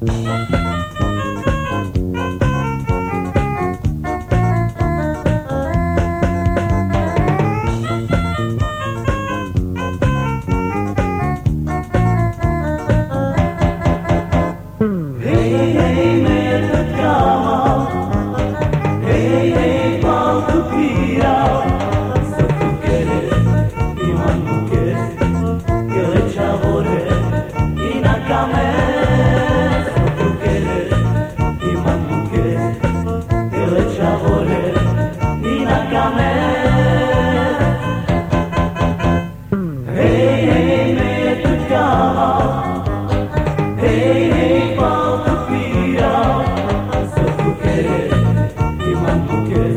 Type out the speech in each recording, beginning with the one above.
Hey, hey, man, look out.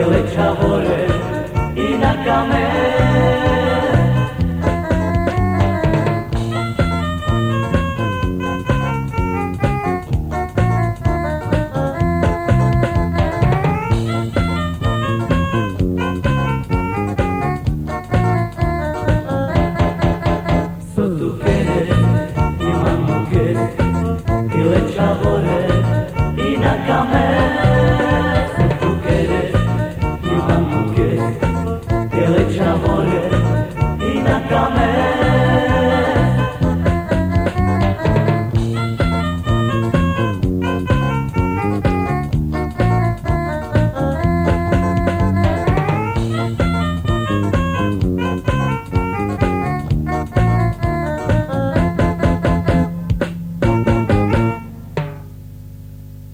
Village Havore, Inakame. come